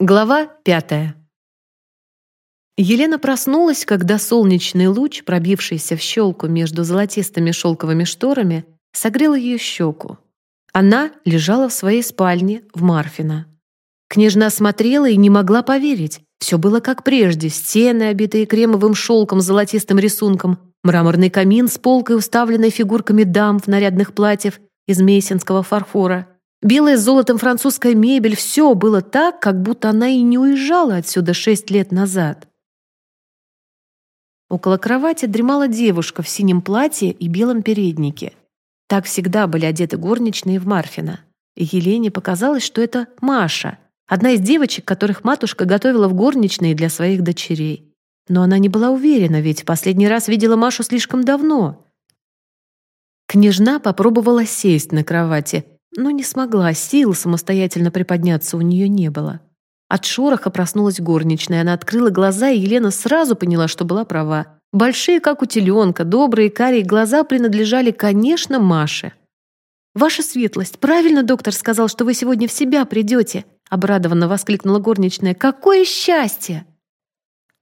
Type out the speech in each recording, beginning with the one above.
Глава пятая. Елена проснулась, когда солнечный луч, пробившийся в щелку между золотистыми шелковыми шторами, согрел ее щеку. Она лежала в своей спальне в Марфино. Княжна смотрела и не могла поверить. Все было как прежде. Стены, обитые кремовым шелком с золотистым рисунком, мраморный камин с полкой, уставленной фигурками дам в нарядных платьев из мейсинского фарфора — Белая с золотом французская мебель, все было так, как будто она и не уезжала отсюда шесть лет назад. Около кровати дремала девушка в синем платье и белом переднике. Так всегда были одеты горничные в Марфина. И Елене показалось, что это Маша, одна из девочек, которых матушка готовила в горничные для своих дочерей. Но она не была уверена, ведь последний раз видела Машу слишком давно. Княжна попробовала сесть на кровати, но не смогла, сил самостоятельно приподняться у нее не было. От шороха проснулась горничная, она открыла глаза, и Елена сразу поняла, что была права. Большие, как у теленка, добрые карие глаза принадлежали, конечно, Маше. «Ваша светлость, правильно доктор сказал, что вы сегодня в себя придете?» обрадованно воскликнула горничная. «Какое счастье!»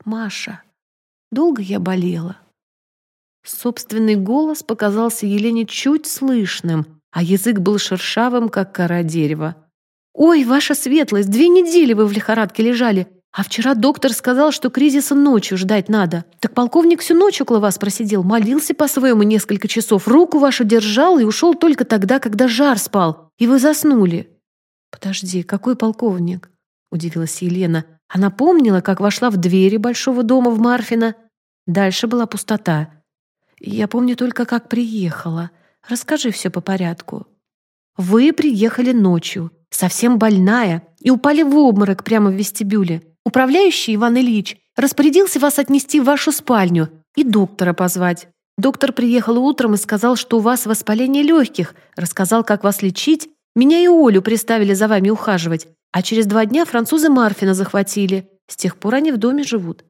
«Маша, долго я болела?» Собственный голос показался Елене чуть слышным, а язык был шершавым, как кора дерева. «Ой, ваша светлость, две недели вы в лихорадке лежали, а вчера доктор сказал, что кризиса ночью ждать надо. Так полковник всю ночь около вас просидел, молился по-своему несколько часов, руку вашу держал и ушел только тогда, когда жар спал, и вы заснули». «Подожди, какой полковник?» — удивилась Елена. Она помнила, как вошла в двери большого дома в Марфино. Дальше была пустота. «Я помню только, как приехала». Расскажи все по порядку. Вы приехали ночью, совсем больная, и упали в обморок прямо в вестибюле. Управляющий Иван Ильич распорядился вас отнести в вашу спальню и доктора позвать. Доктор приехал утром и сказал, что у вас воспаление легких, рассказал, как вас лечить. Меня и Олю приставили за вами ухаживать. А через два дня французы Марфина захватили. С тех пор они в доме живут.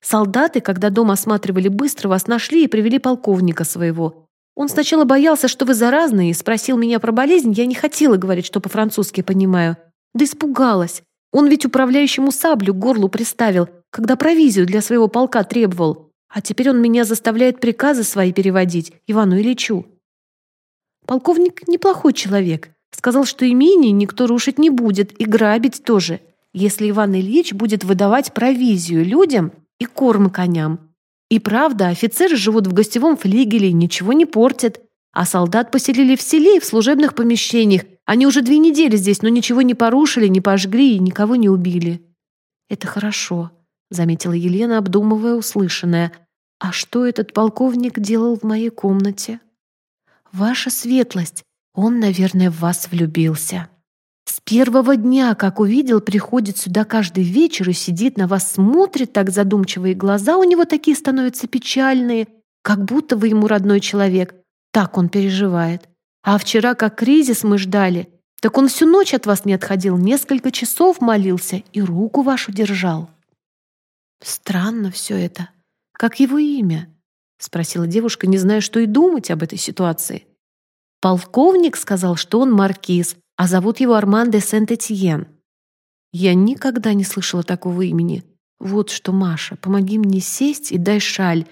Солдаты, когда дом осматривали, быстро вас нашли и привели полковника своего. Он сначала боялся, что вы заразные, и спросил меня про болезнь. Я не хотела говорить, что по-французски понимаю. Да испугалась. Он ведь управляющему саблю к горлу приставил, когда провизию для своего полка требовал. А теперь он меня заставляет приказы свои переводить, Ивану Ильичу. Полковник неплохой человек. Сказал, что имение никто рушить не будет и грабить тоже, если Иван Ильич будет выдавать провизию людям и корм коням. И правда, офицеры живут в гостевом флигеле, ничего не портят. А солдат поселили в селе и в служебных помещениях. Они уже две недели здесь, но ничего не порушили, не пожгли и никого не убили. «Это хорошо», — заметила Елена, обдумывая услышанное. «А что этот полковник делал в моей комнате?» «Ваша светлость, он, наверное, в вас влюбился». С первого дня, как увидел, приходит сюда каждый вечер и сидит на вас, смотрит так задумчиво, и глаза у него такие становятся печальные, как будто вы ему родной человек. Так он переживает. А вчера, как кризис мы ждали, так он всю ночь от вас не отходил, несколько часов молился и руку вашу держал. Странно все это. Как его имя? Спросила девушка, не зная, что и думать об этой ситуации. Полковник сказал, что он маркиз, а зовут его Арман де Сент-Этьен. Я никогда не слышала такого имени. Вот что, Маша, помоги мне сесть и дай шаль,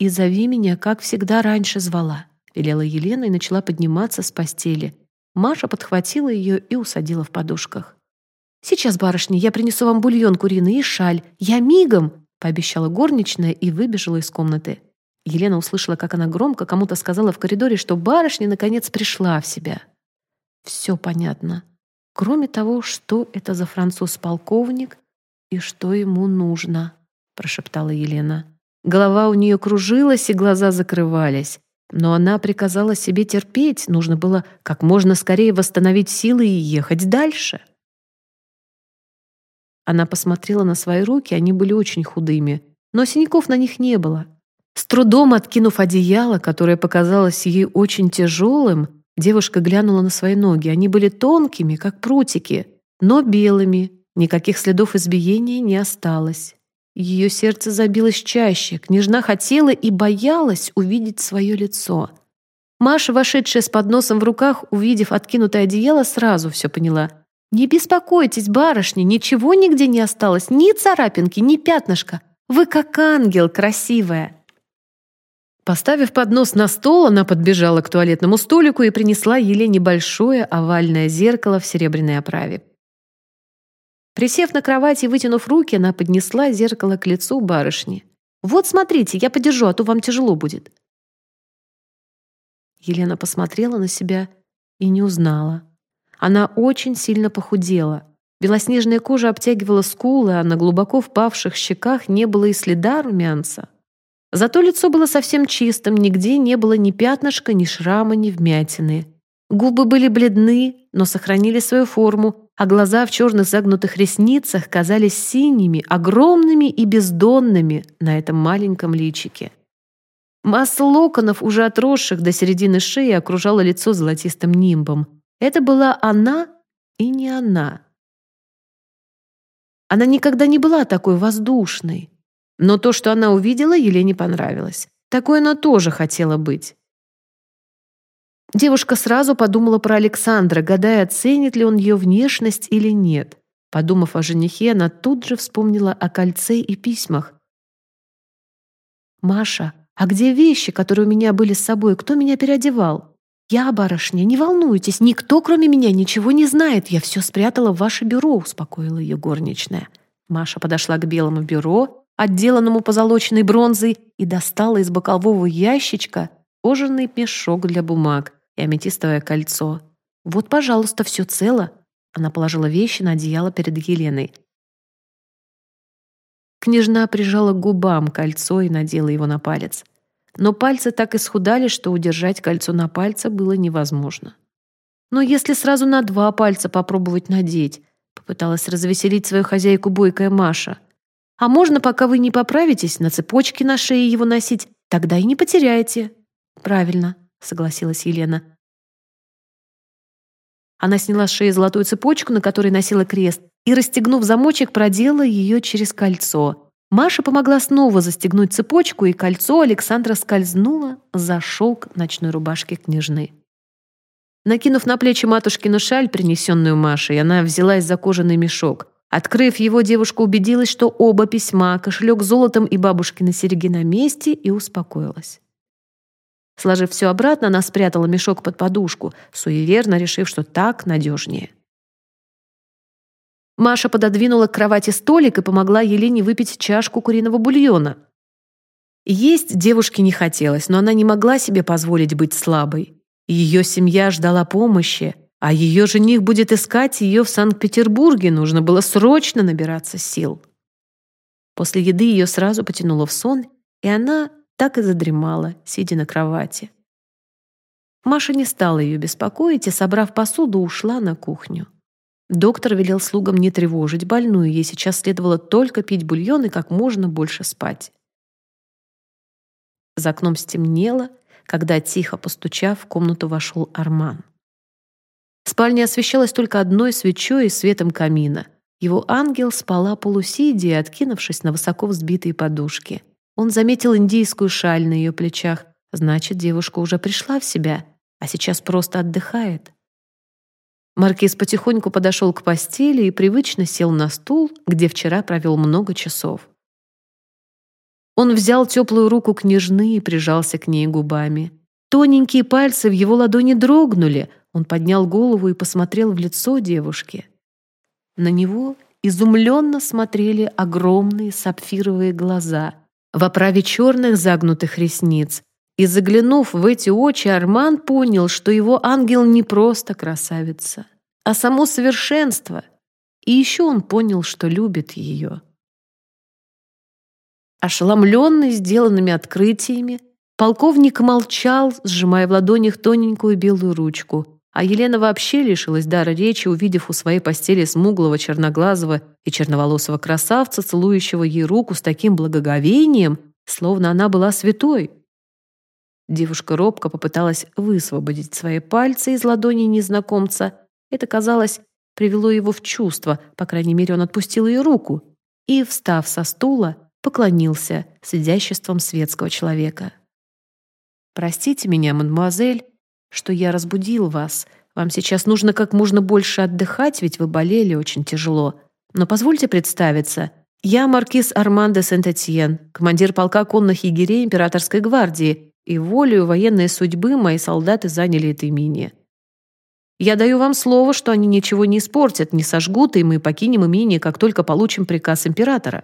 и зови меня, как всегда раньше звала», — велела Елена и начала подниматься с постели. Маша подхватила ее и усадила в подушках. «Сейчас, барышня, я принесу вам бульон куриный и шаль. Я мигом!» — пообещала горничная и выбежала из комнаты. Елена услышала, как она громко кому-то сказала в коридоре, что барышня наконец пришла в себя. Все понятно. Кроме того, что это за француз-полковник и что ему нужно, прошептала Елена. Голова у нее кружилась и глаза закрывались. Но она приказала себе терпеть, нужно было как можно скорее восстановить силы и ехать дальше. Она посмотрела на свои руки, они были очень худыми, но синяков на них не было. С трудом откинув одеяло, которое показалось ей очень тяжелым, Девушка глянула на свои ноги. Они были тонкими, как прутики, но белыми. Никаких следов избиения не осталось. Ее сердце забилось чаще. Княжна хотела и боялась увидеть свое лицо. Маша, вошедшая с подносом в руках, увидев откинутое одеяло, сразу все поняла. «Не беспокойтесь, барышня, ничего нигде не осталось, ни царапинки, ни пятнышка. Вы как ангел красивая!» Поставив поднос на стол, она подбежала к туалетному столику и принесла Елене большое овальное зеркало в серебряной оправе. Присев на кровати и вытянув руки, она поднесла зеркало к лицу барышни. «Вот смотрите, я подержу, а то вам тяжело будет». Елена посмотрела на себя и не узнала. Она очень сильно похудела. Белоснежная кожа обтягивала скулы, а на глубоко впавших щеках не было и следа румянца. Зато лицо было совсем чистым, нигде не было ни пятнышка, ни шрама, ни вмятины. Губы были бледны, но сохранили свою форму, а глаза в черных загнутых ресницах казались синими, огромными и бездонными на этом маленьком личике. Масса локонов, уже отросших до середины шеи, окружала лицо золотистым нимбом. Это была она и не она. Она никогда не была такой воздушной. Но то, что она увидела, Елене понравилось. Такой она тоже хотела быть. Девушка сразу подумала про Александра, гадая, оценит ли он ее внешность или нет. Подумав о женихе, она тут же вспомнила о кольце и письмах. «Маша, а где вещи, которые у меня были с собой? Кто меня переодевал?» «Я, барышня, не волнуйтесь, никто, кроме меня, ничего не знает. Я все спрятала в ваше бюро», — успокоила ее горничная. Маша подошла к белому бюро, отделанному позолоченной бронзой, и достала из бокового ящичка кожаный мешок для бумаг и аметистовое кольцо. «Вот, пожалуйста, все цело». Она положила вещи на одеяло перед Еленой. Княжна прижала к губам кольцо и надела его на палец но пальцы так исхудали, что удержать кольцо на пальце было невозможно. «Но если сразу на два пальца попробовать надеть?» попыталась развеселить свою хозяйку бойкая Маша. «А можно, пока вы не поправитесь, на цепочке на шее его носить? Тогда и не потеряете». «Правильно», — согласилась Елена. Она сняла с шеи золотую цепочку, на которой носила крест, и, расстегнув замочек, продела ее через кольцо — Маша помогла снова застегнуть цепочку, и кольцо Александра скользнуло за шелк ночной рубашки княжны. Накинув на плечи матушкину шаль, принесенную Машей, она взялась за кожаный мешок. Открыв его, девушка убедилась, что оба письма, кошелек с золотом и бабушкины серьги на месте, и успокоилась. Сложив все обратно, она спрятала мешок под подушку, суеверно решив, что так надежнее. Маша пододвинула к кровати столик и помогла Елене выпить чашку куриного бульона. Есть девушке не хотелось, но она не могла себе позволить быть слабой. Ее семья ждала помощи, а ее жених будет искать ее в Санкт-Петербурге, нужно было срочно набираться сил. После еды ее сразу потянуло в сон, и она так и задремала, сидя на кровати. Маша не стала ее беспокоить и, собрав посуду, ушла на кухню. Доктор велел слугам не тревожить больную, ей сейчас следовало только пить бульон и как можно больше спать. За окном стемнело, когда, тихо постучав, в комнату вошел Арман. Спальня освещалась только одной свечой и светом камина. Его ангел спала полусидя, откинувшись на высоко взбитые подушки. Он заметил индийскую шаль на ее плечах. Значит, девушка уже пришла в себя, а сейчас просто отдыхает. Маркиз потихоньку подошел к постели и привычно сел на стул, где вчера провел много часов. Он взял теплую руку княжны и прижался к ней губами. Тоненькие пальцы в его ладони дрогнули. Он поднял голову и посмотрел в лицо девушки. На него изумленно смотрели огромные сапфировые глаза в оправе черных загнутых ресниц. И заглянув в эти очи, Арман понял, что его ангел не просто красавица, а само совершенство. И еще он понял, что любит ее. Ошеломленный сделанными открытиями, полковник молчал, сжимая в ладонях тоненькую белую ручку, а Елена вообще лишилась дара речи, увидев у своей постели смуглого черноглазого и черноволосого красавца, целующего ей руку с таким благоговением, словно она была святой. Девушка робко попыталась высвободить свои пальцы из ладони незнакомца, это, казалось, привело его в чувство, по крайней мере, он отпустил ее руку и, встав со стула, поклонился с светского человека. «Простите меня, мадемуазель, что я разбудил вас», Вам сейчас нужно как можно больше отдыхать, ведь вы болели очень тяжело. Но позвольте представиться. Я маркиз Армандо Сент-Этьен, командир полка конных егерей Императорской гвардии, и волею военной судьбы мои солдаты заняли это имение. Я даю вам слово, что они ничего не испортят, не сожгут, и мы покинем имение, как только получим приказ императора».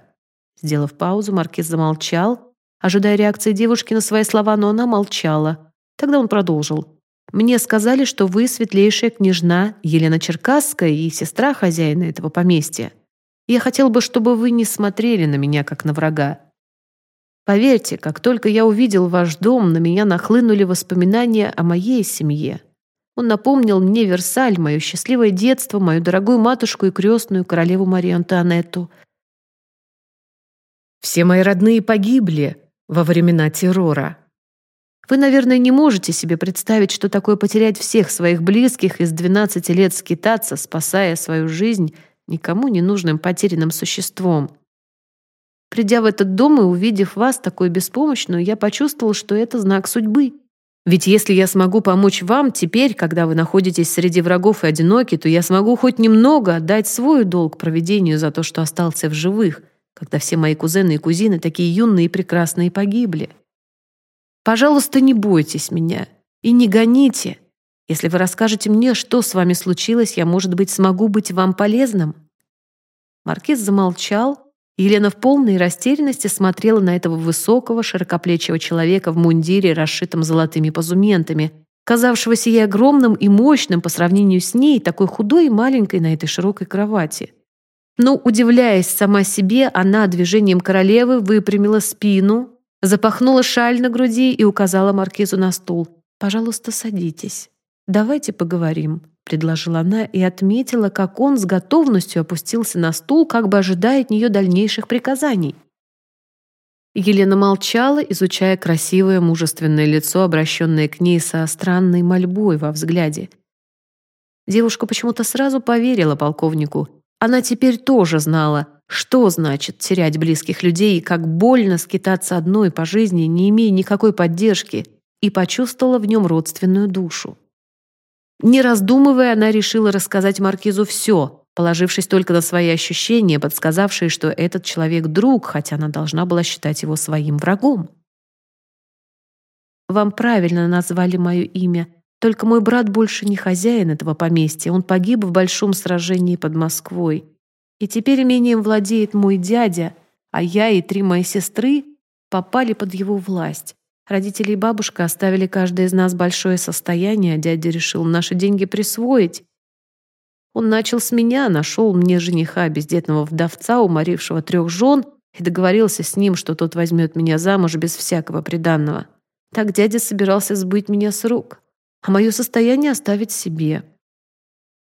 Сделав паузу, маркиз замолчал, ожидая реакции девушки на свои слова, но она молчала. Тогда он продолжил. «Мне сказали, что вы светлейшая княжна Елена Черкасская и сестра хозяина этого поместья. Я хотел бы, чтобы вы не смотрели на меня, как на врага. Поверьте, как только я увидел ваш дом, на меня нахлынули воспоминания о моей семье, он напомнил мне Версаль, мое счастливое детство, мою дорогую матушку и крестную королеву Марию Антуанетту. Все мои родные погибли во времена террора. Вы, наверное, не можете себе представить, что такое потерять всех своих близких и с 12 лет скитаться, спасая свою жизнь никому не нужным потерянным существом. Придя в этот дом и увидев вас такой беспомощную, я почувствовал, что это знак судьбы. Ведь если я смогу помочь вам теперь, когда вы находитесь среди врагов и одиноки, то я смогу хоть немного отдать свой долг проведению за то, что остался в живых, когда все мои кузены и кузины, такие юные и прекрасные, погибли. Пожалуйста, не бойтесь меня и не гоните. Если вы расскажете мне, что с вами случилось, я, может быть, смогу быть вам полезным». Маркиз замолчал, Елена в полной растерянности смотрела на этого высокого, широкоплечего человека в мундире, расшитом золотыми позументами, казавшегося ей огромным и мощным по сравнению с ней, такой худой и маленькой на этой широкой кровати. Но, удивляясь сама себе, она движением королевы выпрямила спину, запахнула шаль на груди и указала маркизу на стул. «Пожалуйста, садитесь. Давайте поговорим». — предложила она и отметила, как он с готовностью опустился на стул, как бы ожидая от нее дальнейших приказаний. Елена молчала, изучая красивое мужественное лицо, обращенное к ней со странной мольбой во взгляде. Девушка почему-то сразу поверила полковнику. Она теперь тоже знала, что значит терять близких людей и как больно скитаться одной по жизни, не имея никакой поддержки, и почувствовала в нем родственную душу. Не раздумывая, она решила рассказать Маркизу все, положившись только на свои ощущения, подсказавшие, что этот человек друг, хотя она должна была считать его своим врагом. «Вам правильно назвали мое имя. Только мой брат больше не хозяин этого поместья. Он погиб в большом сражении под Москвой. И теперь имением владеет мой дядя, а я и три мои сестры попали под его власть. Родители и бабушка оставили каждый из нас большое состояние, а дядя решил наши деньги присвоить. Он начал с меня, нашел мне жениха, бездетного вдовца, уморившего трех жен, и договорился с ним, что тот возьмет меня замуж без всякого приданного. Так дядя собирался сбыть меня с рук, а мое состояние оставить себе.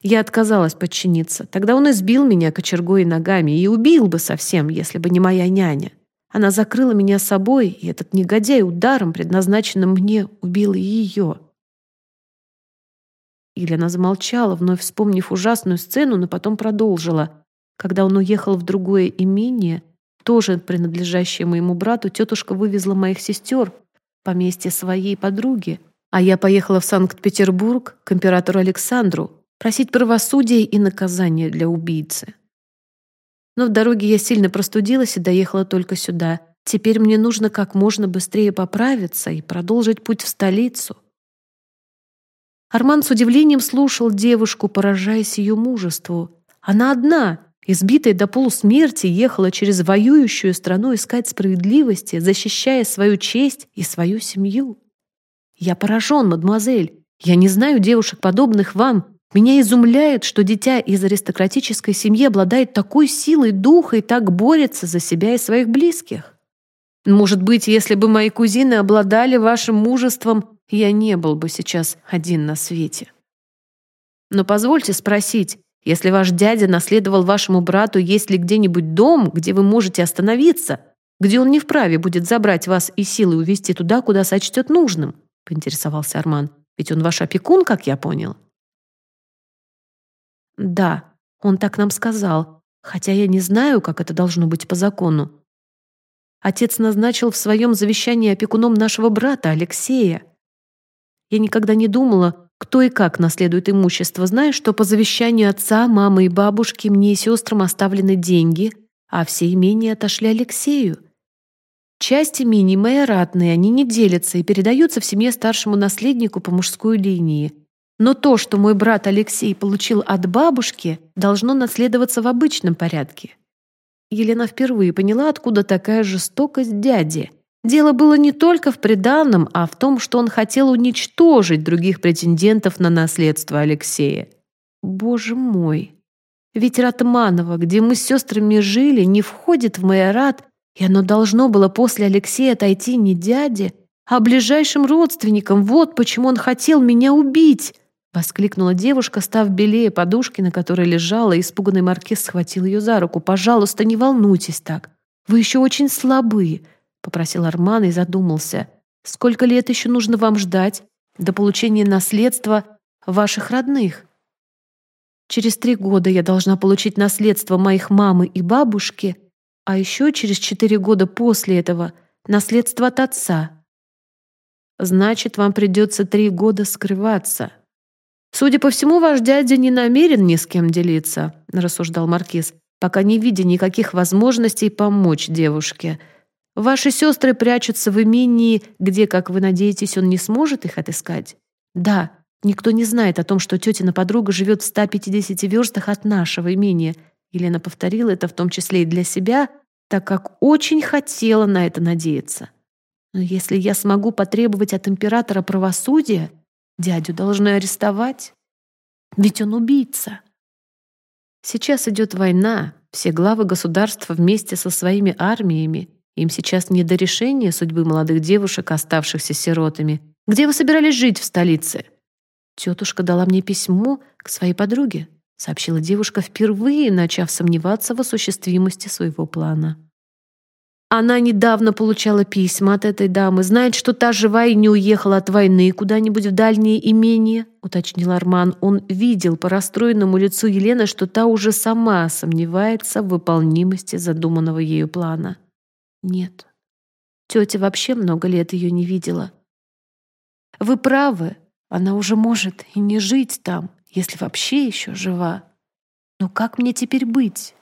Я отказалась подчиниться. Тогда он избил меня кочергой и ногами и убил бы совсем, если бы не моя няня. Она закрыла меня собой, и этот негодяй ударом, предназначенным мне, убил и ее. Или замолчала, вновь вспомнив ужасную сцену, но потом продолжила. Когда он уехал в другое имение, тоже принадлежащее моему брату, тетушка вывезла моих сестер поместье своей подруги, а я поехала в Санкт-Петербург к императору Александру просить правосудия и наказания для убийцы. Но в дороге я сильно простудилась и доехала только сюда. Теперь мне нужно как можно быстрее поправиться и продолжить путь в столицу. Арман с удивлением слушал девушку, поражаясь ее мужеству. Она одна, избитая до полусмерти, ехала через воюющую страну искать справедливости, защищая свою честь и свою семью. «Я поражен, мадемуазель. Я не знаю девушек, подобных вам, меня изумляет, что дитя из аристократической семьи обладает такой силой духа и так борется за себя и своих близких. Может быть, если бы мои кузины обладали вашим мужеством, я не был бы сейчас один на свете. Но позвольте спросить, если ваш дядя наследовал вашему брату, есть ли где-нибудь дом, где вы можете остановиться, где он не вправе будет забрать вас и силой увезти туда, куда сочтет нужным?» — поинтересовался Арман. «Ведь он ваш опекун, как я понял». Да, он так нам сказал, хотя я не знаю, как это должно быть по закону. Отец назначил в своем завещании опекуном нашего брата Алексея. Я никогда не думала, кто и как наследует имущество, зная, что по завещанию отца, мамы и бабушки мне и сестрам оставлены деньги, а все имения отошли Алексею. Часть имений майоратные, они не делятся и передаются в семье старшему наследнику по мужской линии. Но то, что мой брат Алексей получил от бабушки, должно наследоваться в обычном порядке. Елена впервые поняла, откуда такая жестокость дяди. Дело было не только в приданном, а в том, что он хотел уничтожить других претендентов на наследство Алексея. Боже мой! Ведь Ратманово, где мы с сестрами жили, не входит в майорат и оно должно было после Алексея отойти не дяде, а ближайшим родственникам. Вот почему он хотел меня убить!» Воскликнула девушка, став белее подушки, на которой лежала, и испуганный маркиз схватил ее за руку. «Пожалуйста, не волнуйтесь так. Вы еще очень слабы», — попросил Арман и задумался. «Сколько лет еще нужно вам ждать до получения наследства ваших родных?» «Через три года я должна получить наследство моих мамы и бабушки, а еще через четыре года после этого наследство от отца. Значит, вам придется три года скрываться. Судя по всему, ваш дядя не намерен ни с кем делиться, рассуждал маркиз, пока не видя никаких возможностей помочь девушке. Ваши сестры прячутся в имении, где, как вы надеетесь, он не сможет их отыскать? Да, никто не знает о том, что тетина подруга живет в 150 верстах от нашего имения — Елена повторила это в том числе и для себя, так как очень хотела на это надеяться. Но если я смогу потребовать от императора правосудия, дядю должны арестовать. Ведь он убийца. Сейчас идет война, все главы государства вместе со своими армиями. Им сейчас не до решения судьбы молодых девушек, оставшихся сиротами. Где вы собирались жить в столице? Тетушка дала мне письмо к своей подруге сообщила девушка, впервые начав сомневаться в осуществимости своего плана. Она недавно получала письма от этой дамы, знает, что та жива и не уехала от войны куда-нибудь в дальние имения, уточнил Арман. Он видел по расстроенному лицу Елены, что та уже сама сомневается в выполнимости задуманного ею плана. Нет. Тетя вообще много лет ее не видела. Вы правы, она уже может и не жить там, если вообще еще жива. Но как мне теперь быть?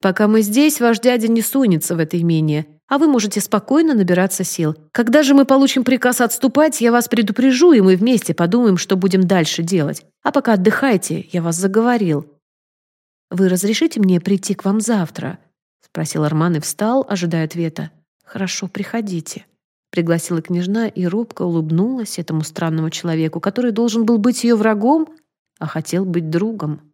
Пока мы здесь, ваш дядя не сунется в это имение, а вы можете спокойно набираться сил. Когда же мы получим приказ отступать, я вас предупрежу, и мы вместе подумаем, что будем дальше делать. А пока отдыхайте, я вас заговорил. Вы разрешите мне прийти к вам завтра? спросил Арман и встал, ожидая ответа. Хорошо, приходите. Пригласила княжна и робко улыбнулась этому странному человеку, который должен был быть ее врагом, а хотел быть другом.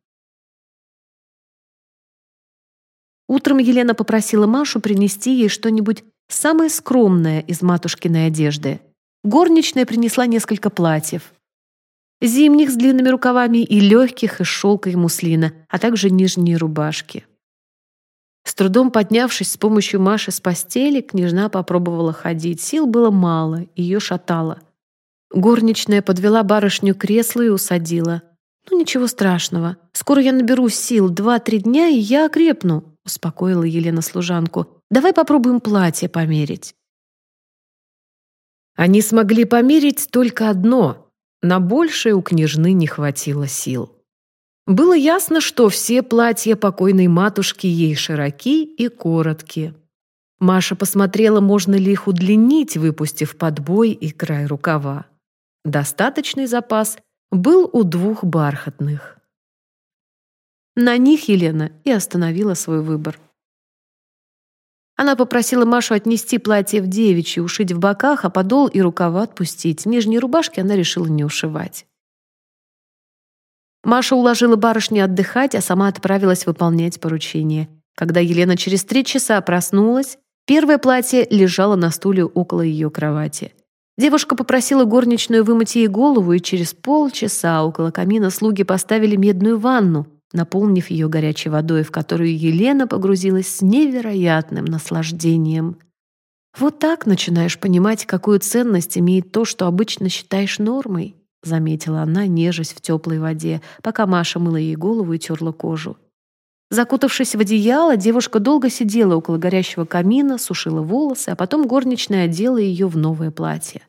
Утром Елена попросила Машу принести ей что-нибудь самое скромное из матушкиной одежды. Горничная принесла несколько платьев. Зимних с длинными рукавами и легких из шелка и муслина, а также нижние рубашки. С трудом поднявшись с помощью Маши с постели, княжна попробовала ходить. Сил было мало, ее шатало. Горничная подвела барышню к креслу и усадила. «Ну, ничего страшного. Скоро я наберу сил. Два-три дня, и я окрепну», — успокоила Елена служанку. «Давай попробуем платье померить». Они смогли померить только одно. На большее у княжны не хватило сил. Было ясно, что все платья покойной матушки ей широки и коротки. Маша посмотрела, можно ли их удлинить, выпустив подбой и край рукава. Достаточный запас был у двух бархатных. На них Елена и остановила свой выбор. Она попросила Машу отнести платье в девичьи, ушить в боках, а подол и рукава отпустить. Нижние рубашки она решила не ушивать. Маша уложила барышни отдыхать, а сама отправилась выполнять поручение. Когда Елена через три часа проснулась, первое платье лежало на стуле около ее кровати. Девушка попросила горничную вымыть ей голову, и через полчаса около камина слуги поставили медную ванну, наполнив ее горячей водой, в которую Елена погрузилась с невероятным наслаждением. Вот так начинаешь понимать, какую ценность имеет то, что обычно считаешь нормой заметила она, нежась в теплой воде, пока Маша мыла ей голову и терла кожу. Закутавшись в одеяло, девушка долго сидела около горящего камина, сушила волосы, а потом горничная одела ее в новое платье.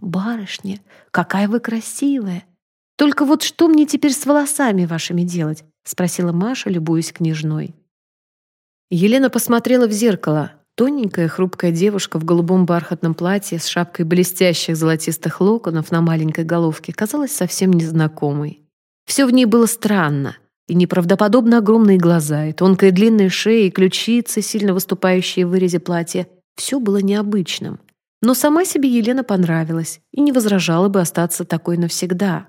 «Барышня, какая вы красивая! Только вот что мне теперь с волосами вашими делать?» — спросила Маша, любуясь княжной. Елена посмотрела в зеркало. Тоненькая, хрупкая девушка в голубом бархатном платье с шапкой блестящих золотистых локонов на маленькой головке казалась совсем незнакомой. Все в ней было странно. И неправдоподобно огромные глаза, и тонкая длинная шея, и ключицы, сильно выступающие в вырезе платья. Все было необычным. Но сама себе Елена понравилась и не возражала бы остаться такой навсегда.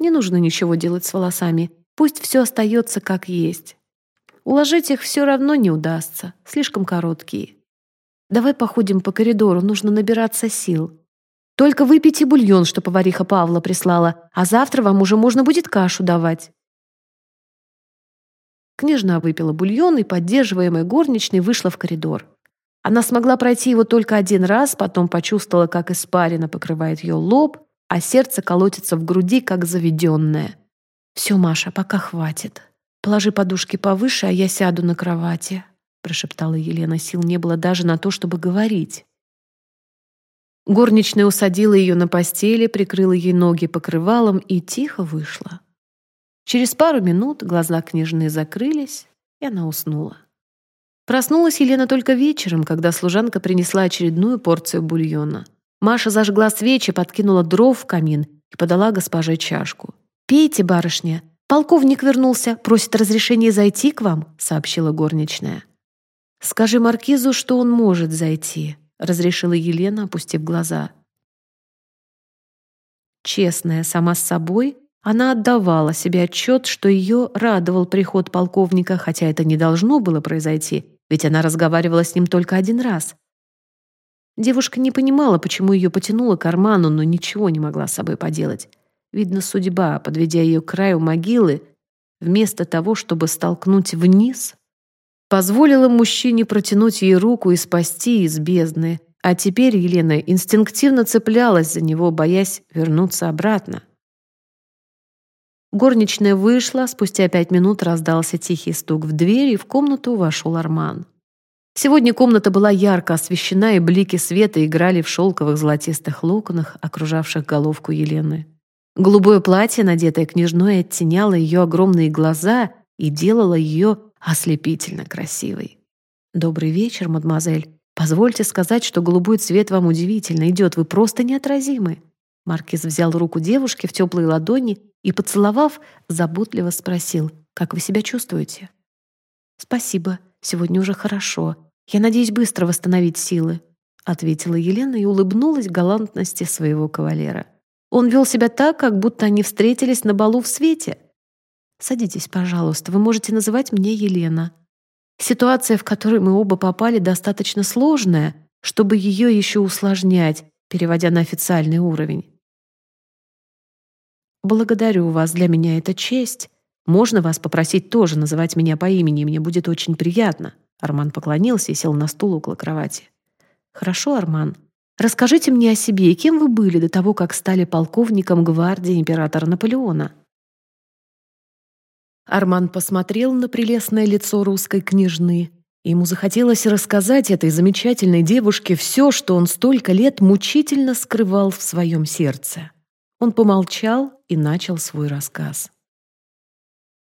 Не нужно ничего делать с волосами, пусть все остается как есть. Уложить их все равно не удастся, слишком короткие. Давай походим по коридору, нужно набираться сил. Только выпейте бульон, что повариха Павла прислала, а завтра вам уже можно будет кашу давать. Княжна выпила бульон и, поддерживаемая горничной, вышла в коридор. Она смогла пройти его только один раз, потом почувствовала, как испарина покрывает ее лоб, а сердце колотится в груди, как заведенное. «Все, Маша, пока хватит. Положи подушки повыше, а я сяду на кровати», прошептала Елена. Сил не было даже на то, чтобы говорить. Горничная усадила ее на постели, прикрыла ей ноги покрывалом и тихо вышла. Через пару минут глаза княжны закрылись, и она уснула. Проснулась Елена только вечером, когда служанка принесла очередную порцию бульона. Маша зажгла свечи, подкинула дров в камин и подала госпоже чашку. «Пейте, барышня. Полковник вернулся, просит разрешения зайти к вам», — сообщила горничная. «Скажи маркизу, что он может зайти», — разрешила Елена, опустив глаза. Честная сама с собой, она отдавала себе отчет, что ее радовал приход полковника, хотя это не должно было произойти, ведь она разговаривала с ним только один раз. Девушка не понимала, почему ее потянуло к карману, но ничего не могла с собой поделать. Видно, судьба, подведя ее к краю могилы, вместо того, чтобы столкнуть вниз, позволила мужчине протянуть ей руку и спасти из бездны, а теперь Елена инстинктивно цеплялась за него, боясь вернуться обратно. Горничная вышла, спустя пять минут раздался тихий стук в дверь, и в комнату вошел Арман. Сегодня комната была ярко освещена, и блики света играли в шелковых золотистых локонах, окружавших головку Елены. Голубое платье, надетое княжной, оттеняло ее огромные глаза и делало ее ослепительно красивой. «Добрый вечер, мадемуазель. Позвольте сказать, что голубой цвет вам удивительно идет, вы просто неотразимы». Маркиз взял руку девушки в теплые ладони и, поцеловав, заботливо спросил, «Как вы себя чувствуете?» «Спасибо, сегодня уже хорошо. Я надеюсь быстро восстановить силы», ответила Елена и улыбнулась галантности своего кавалера. Он вел себя так, как будто они встретились на балу в свете. «Садитесь, пожалуйста, вы можете называть меня Елена. Ситуация, в которой мы оба попали, достаточно сложная, чтобы ее еще усложнять, переводя на официальный уровень. «Благодарю вас, для меня это честь. Можно вас попросить тоже называть меня по имени, мне будет очень приятно». Арман поклонился и сел на стул около кровати. «Хорошо, Арман. Расскажите мне о себе, кем вы были до того, как стали полковником гвардии императора Наполеона?» Арман посмотрел на прелестное лицо русской княжны. Ему захотелось рассказать этой замечательной девушке все, что он столько лет мучительно скрывал в своем сердце. Он помолчал и начал свой рассказ.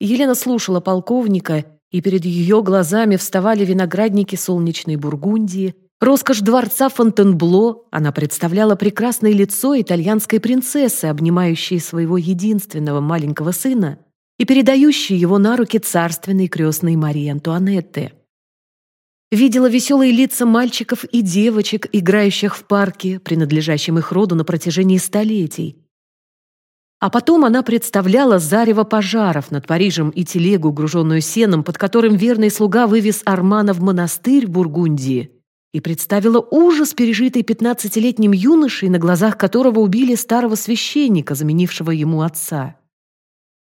Елена слушала полковника, и перед ее глазами вставали виноградники солнечной Бургундии, роскошь дворца Фонтенбло, она представляла прекрасное лицо итальянской принцессы, обнимающей своего единственного маленького сына и передающей его на руки царственной крестной Марии Антуанетты. Видела веселые лица мальчиков и девочек, играющих в парке, принадлежащем их роду на протяжении столетий, а потом она представляла зарево пожаров над Парижем и телегу, груженную сеном, под которым верный слуга вывез Армана в монастырь в Бургундии, и представила ужас, пережитый пятнадцатилетним юношей, на глазах которого убили старого священника, заменившего ему отца.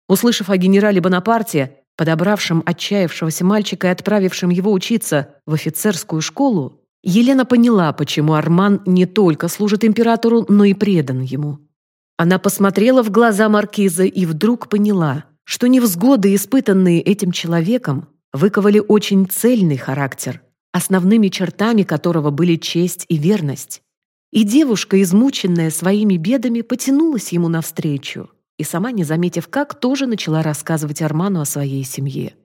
Услышав о генерале Бонапарте, подобравшем отчаявшегося мальчика и отправившем его учиться в офицерскую школу, Елена поняла, почему Арман не только служит императору, но и предан ему. Она посмотрела в глаза маркиза и вдруг поняла, что невзгоды, испытанные этим человеком, выковали очень цельный характер, основными чертами которого были честь и верность. И девушка, измученная своими бедами, потянулась ему навстречу и сама, не заметив как, тоже начала рассказывать Арману о своей семье.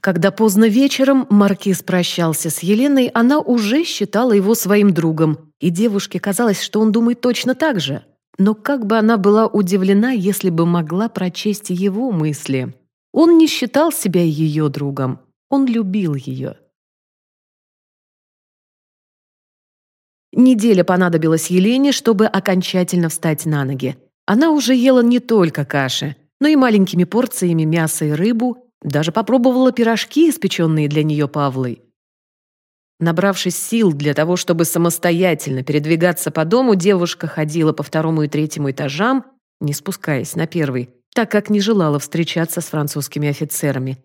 Когда поздно вечером Маркиз прощался с Еленой, она уже считала его своим другом, и девушке казалось, что он думает точно так же. Но как бы она была удивлена, если бы могла прочесть его мысли. Он не считал себя ее другом, он любил ее. Неделя понадобилась Елене, чтобы окончательно встать на ноги. Она уже ела не только каши, но и маленькими порциями мяса и рыбу, даже попробовала пирожки, испеченные для нее Павлой. Набравшись сил для того, чтобы самостоятельно передвигаться по дому, девушка ходила по второму и третьему этажам, не спускаясь на первый, так как не желала встречаться с французскими офицерами.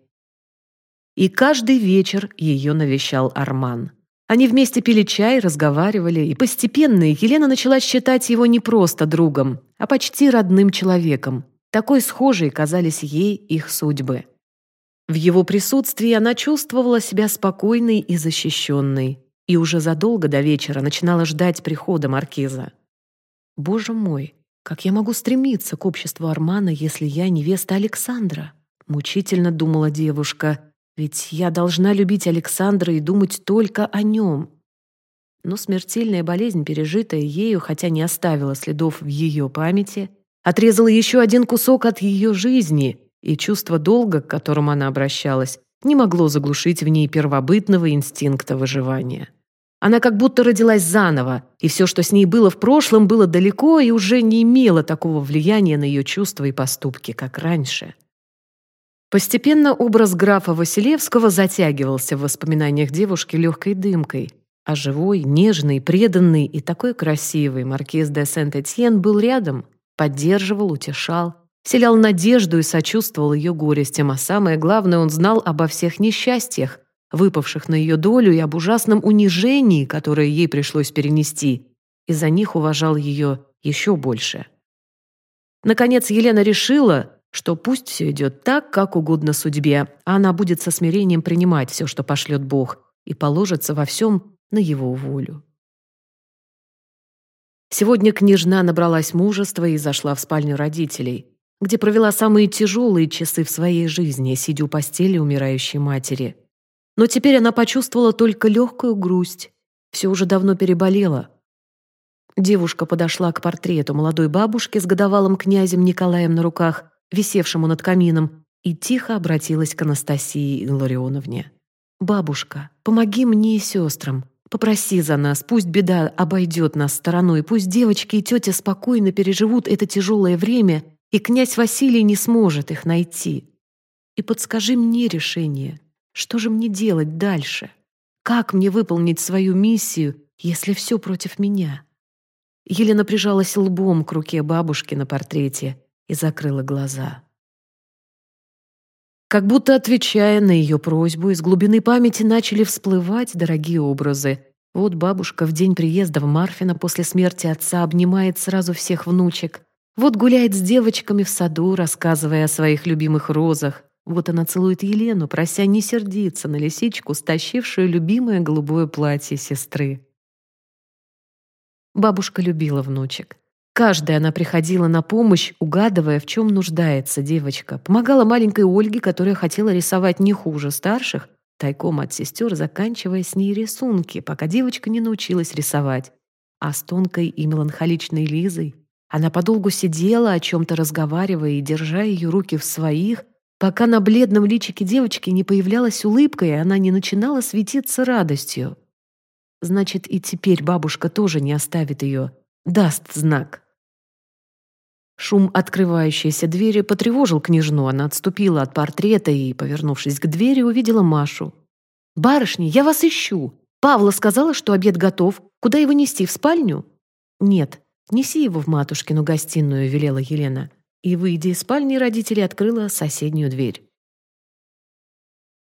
И каждый вечер ее навещал Арман. Они вместе пили чай, разговаривали, и постепенно Елена начала считать его не просто другом, а почти родным человеком. Такой схожей казались ей их судьбы. В его присутствии она чувствовала себя спокойной и защищенной, и уже задолго до вечера начинала ждать прихода маркиза. «Боже мой, как я могу стремиться к обществу Армана, если я невеста Александра?» Мучительно думала девушка, ведь я должна любить Александра и думать только о нем. Но смертельная болезнь, пережитая ею, хотя не оставила следов в ее памяти, отрезала еще один кусок от ее жизни — и чувство долга, к которому она обращалась, не могло заглушить в ней первобытного инстинкта выживания. Она как будто родилась заново, и все, что с ней было в прошлом, было далеко и уже не имело такого влияния на ее чувства и поступки, как раньше. Постепенно образ графа Василевского затягивался в воспоминаниях девушки легкой дымкой, а живой, нежный, преданный и такой красивый маркиз де Сент-Этьен был рядом, поддерживал, утешал, вселял надежду и сочувствовал ее горестям, а самое главное, он знал обо всех несчастьях, выпавших на ее долю и об ужасном унижении, которое ей пришлось перенести, и за них уважал ее еще больше. Наконец Елена решила, что пусть все идет так, как угодно судьбе, а она будет со смирением принимать все, что пошлет Бог, и положится во всем на его волю. Сегодня княжна набралась мужества и зашла в спальню родителей где провела самые тяжелые часы в своей жизни, сидя у постели умирающей матери. Но теперь она почувствовала только легкую грусть. Все уже давно переболело. Девушка подошла к портрету молодой бабушки с годовалым князем Николаем на руках, висевшему над камином, и тихо обратилась к Анастасии Илларионовне. «Бабушка, помоги мне и сестрам. Попроси за нас, пусть беда обойдет нас стороной, пусть девочки и тетя спокойно переживут это тяжелое время и князь Василий не сможет их найти. И подскажи мне решение, что же мне делать дальше? Как мне выполнить свою миссию, если все против меня? Елена прижалась лбом к руке бабушки на портрете и закрыла глаза. Как будто отвечая на ее просьбу, из глубины памяти начали всплывать дорогие образы. Вот бабушка в день приезда в Марфино после смерти отца обнимает сразу всех внучек, вот гуляет с девочками в саду, рассказывая о своих любимых розах. Вот она целует Елену, прося не сердиться на лисичку, стащившую любимое голубое платье сестры. Бабушка любила внучек. Каждая она приходила на помощь, угадывая, в чем нуждается девочка. Помогала маленькой Ольге, которая хотела рисовать не хуже старших, тайком от сестер, заканчивая с ней рисунки, пока девочка не научилась рисовать. А с тонкой и меланхоличной Лизой она подолгу сидела, о чем-то разговаривая и держа ее руки в своих, пока на бледном личике девочки не появлялась улыбка, и она не начинала светиться радостью. Значит, и теперь бабушка тоже не оставит ее, даст знак. Шум открывающейся двери потревожил княжну. Она отступила от портрета и, повернувшись к двери, увидела Машу. «Барышни, я вас ищу. Павла сказала, что обед готов. Куда его нести, в спальню?» «Нет, «Неси его в матушкину гостиную», — велела Елена. И, выйдя из спальни, родители открыла соседнюю дверь.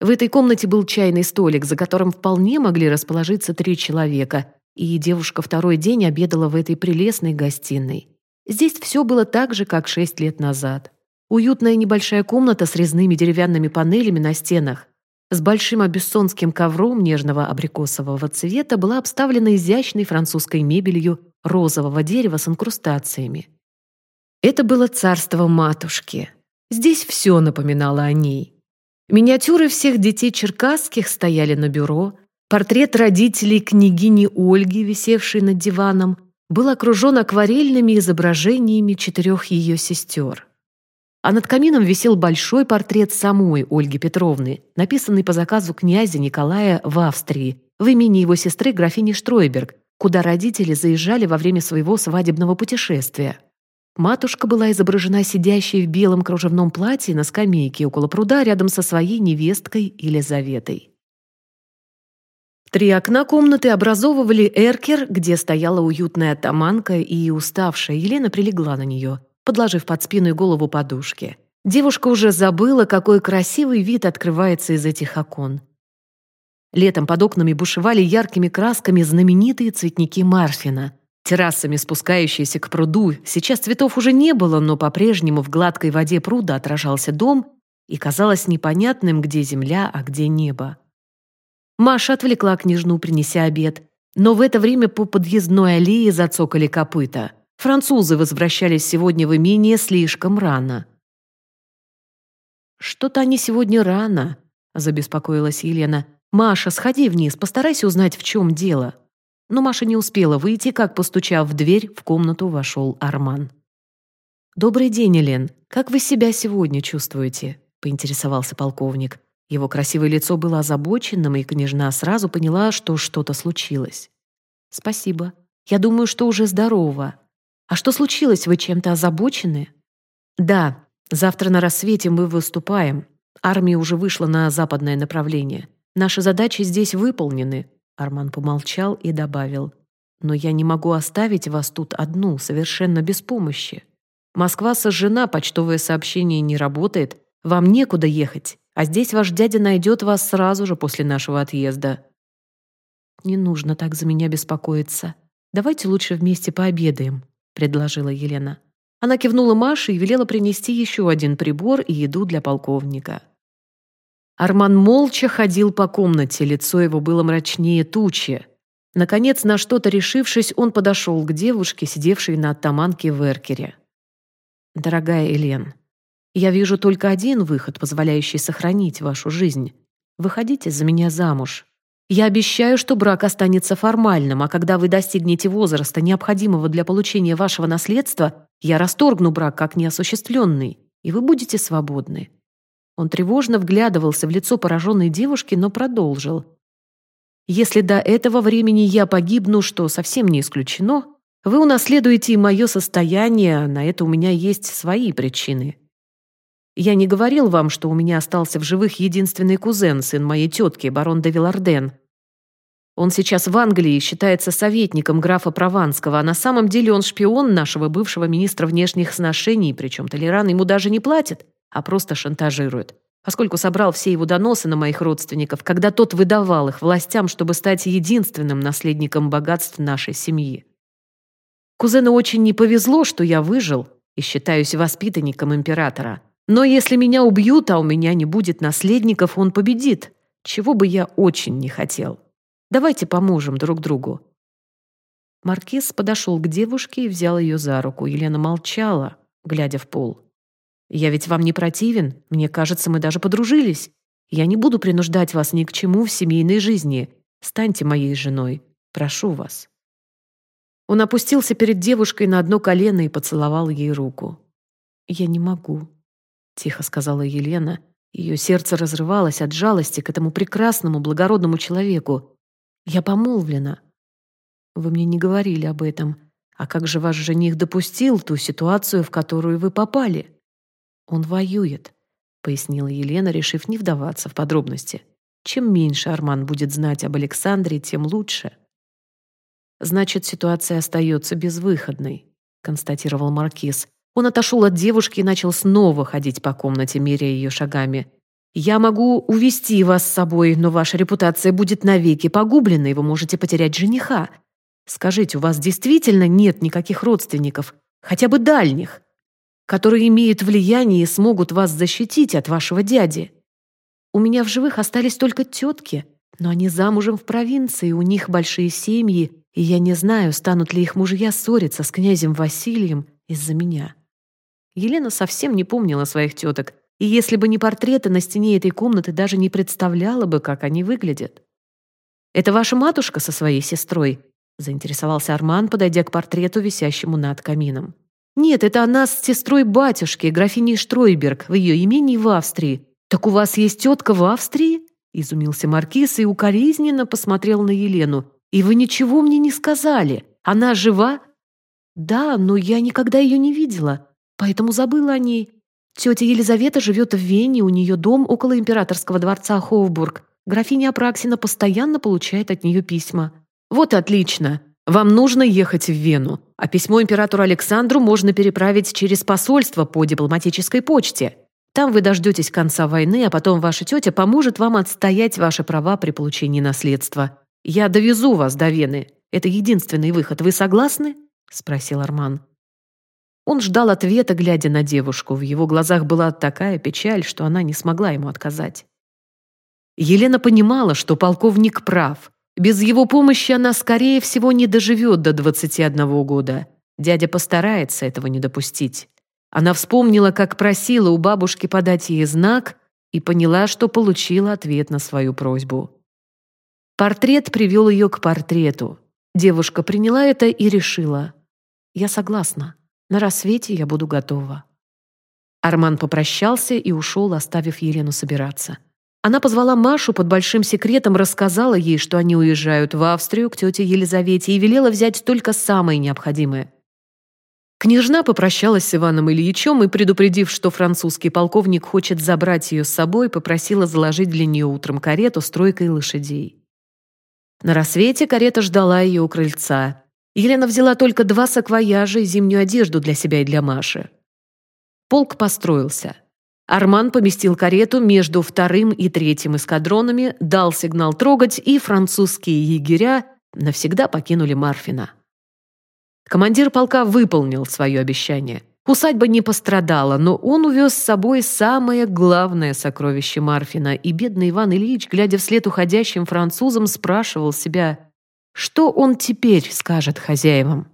В этой комнате был чайный столик, за которым вполне могли расположиться три человека, и девушка второй день обедала в этой прелестной гостиной. Здесь все было так же, как шесть лет назад. Уютная небольшая комната с резными деревянными панелями на стенах, с большим абиссонским ковром нежного абрикосового цвета была обставлена изящной французской мебелью розового дерева с инкрустациями. Это было царство матушки. Здесь все напоминало о ней. Миниатюры всех детей черкасских стояли на бюро, портрет родителей княгини Ольги, висевший над диваном, был окружен акварельными изображениями четырех ее сестер. А над камином висел большой портрет самой Ольги Петровны, написанный по заказу князя Николая в Австрии, в имени его сестры графини Штройберг, куда родители заезжали во время своего свадебного путешествия. Матушка была изображена сидящей в белом кружевном платье на скамейке около пруда рядом со своей невесткой Елизаветой. Три окна комнаты образовывали эркер, где стояла уютная таманка, и уставшая Елена прилегла на нее, подложив под спину и голову подушки. Девушка уже забыла, какой красивый вид открывается из этих окон. Летом под окнами бушевали яркими красками знаменитые цветники Марфина – террасами спускающиеся к пруду. Сейчас цветов уже не было, но по-прежнему в гладкой воде пруда отражался дом, и казалось непонятным, где земля, а где небо. Маша отвлекла княжну, принеся обед, но в это время по подъездной аллее зацокали копыта. Французы возвращались сегодня в имение слишком рано. «Что-то они сегодня рано», — забеспокоилась Елена. «Маша, сходи вниз, постарайся узнать, в чем дело». Но Маша не успела выйти, как, постучав в дверь, в комнату вошел Арман. «Добрый день, Элен. Как вы себя сегодня чувствуете?» — поинтересовался полковник. Его красивое лицо было озабоченным, и княжна сразу поняла, что что-то случилось. «Спасибо. Я думаю, что уже здорова. А что случилось? Вы чем-то озабочены?» «Да. Завтра на рассвете мы выступаем. Армия уже вышла на западное направление. Наши задачи здесь выполнены. Арман помолчал и добавил. «Но я не могу оставить вас тут одну, совершенно без помощи. Москва сожжена, почтовое сообщение не работает, вам некуда ехать, а здесь ваш дядя найдет вас сразу же после нашего отъезда». «Не нужно так за меня беспокоиться. Давайте лучше вместе пообедаем», — предложила Елена. Она кивнула Маше и велела принести еще один прибор и еду для полковника. Арман молча ходил по комнате, лицо его было мрачнее тучи. Наконец, на что-то решившись, он подошел к девушке, сидевшей на оттаманке в эркере. «Дорогая Элен, я вижу только один выход, позволяющий сохранить вашу жизнь. Выходите за меня замуж. Я обещаю, что брак останется формальным, а когда вы достигнете возраста, необходимого для получения вашего наследства, я расторгну брак как неосуществленный, и вы будете свободны. Он тревожно вглядывался в лицо пораженной девушки, но продолжил. «Если до этого времени я погибну, что совсем не исключено, вы унаследуете и мое состояние, на это у меня есть свои причины. Я не говорил вам, что у меня остался в живых единственный кузен, сын моей тетки, барон де Виларден. Он сейчас в Англии считается советником графа Прованского, а на самом деле он шпион нашего бывшего министра внешних сношений, причем Толеран ему даже не платит а просто шантажирует, поскольку собрал все его доносы на моих родственников, когда тот выдавал их властям, чтобы стать единственным наследником богатств нашей семьи. Кузену очень не повезло, что я выжил и считаюсь воспитанником императора. Но если меня убьют, а у меня не будет наследников, он победит, чего бы я очень не хотел. Давайте поможем друг другу». Маркиз подошел к девушке и взял ее за руку. Елена молчала, глядя в пол. Я ведь вам не противен. Мне кажется, мы даже подружились. Я не буду принуждать вас ни к чему в семейной жизни. Станьте моей женой. Прошу вас». Он опустился перед девушкой на одно колено и поцеловал ей руку. «Я не могу», — тихо сказала Елена. Ее сердце разрывалось от жалости к этому прекрасному, благородному человеку. «Я помолвлена». «Вы мне не говорили об этом. А как же ваш жених допустил ту ситуацию, в которую вы попали?» «Он воюет», — пояснила Елена, решив не вдаваться в подробности. «Чем меньше Арман будет знать об Александре, тем лучше». «Значит, ситуация остается безвыходной», — констатировал Маркиз. Он отошел от девушки и начал снова ходить по комнате, меряя ее шагами. «Я могу увести вас с собой, но ваша репутация будет навеки погублена, и вы можете потерять жениха. Скажите, у вас действительно нет никаких родственников, хотя бы дальних?» Которые имеют влияние и смогут вас защитить от вашего дяди. У меня в живых остались только тетки, Но они замужем в провинции, у них большие семьи, и я не знаю, станут ли их мужья ссориться с князем Василием из-за меня». Елена совсем не помнила своих теток, и если бы не портреты на стене этой комнаты, даже не представляла бы, как они выглядят. «Это ваша матушка со своей сестрой?» — заинтересовался Арман, подойдя к портрету, висящему над камином. «Нет, это она с сестрой батюшки, графиней Штройберг, в ее имении в Австрии. Так у вас есть тетка в Австрии?» — изумился Маркиз и укоризненно посмотрел на Елену. «И вы ничего мне не сказали. Она жива?» «Да, но я никогда ее не видела, поэтому забыла о ней. Тетя Елизавета живет в Вене, у нее дом около императорского дворца Хофбург. Графиня Апраксина постоянно получает от нее письма. «Вот отлично. Вам нужно ехать в Вену, а письмо императору Александру можно переправить через посольство по дипломатической почте. Там вы дождетесь конца войны, а потом ваша тетя поможет вам отстоять ваши права при получении наследства. Я довезу вас до Вены. Это единственный выход. Вы согласны?» — спросил Арман. Он ждал ответа, глядя на девушку. В его глазах была такая печаль, что она не смогла ему отказать. Елена понимала, что полковник прав. Без его помощи она, скорее всего, не доживет до 21 года. Дядя постарается этого не допустить. Она вспомнила, как просила у бабушки подать ей знак и поняла, что получила ответ на свою просьбу. Портрет привел ее к портрету. Девушка приняла это и решила. «Я согласна. На рассвете я буду готова». Арман попрощался и ушел, оставив Елену собираться. Она позвала Машу под большим секретом, рассказала ей, что они уезжают в Австрию к тете Елизавете и велела взять только самое необходимое. Княжна попрощалась с Иваном Ильичем и, предупредив, что французский полковник хочет забрать ее с собой, попросила заложить для нее утром карету с тройкой лошадей. На рассвете карета ждала ее у крыльца. Елена взяла только два саквояжа и зимнюю одежду для себя и для Маши. Полк построился. Арман поместил карету между вторым и третьим эскадронами, дал сигнал трогать, и французские егеря навсегда покинули Марфина. Командир полка выполнил свое обещание. Усадьба не пострадала, но он увез с собой самое главное сокровище Марфина, и бедный Иван Ильич, глядя вслед уходящим французам, спрашивал себя, что он теперь скажет хозяевам.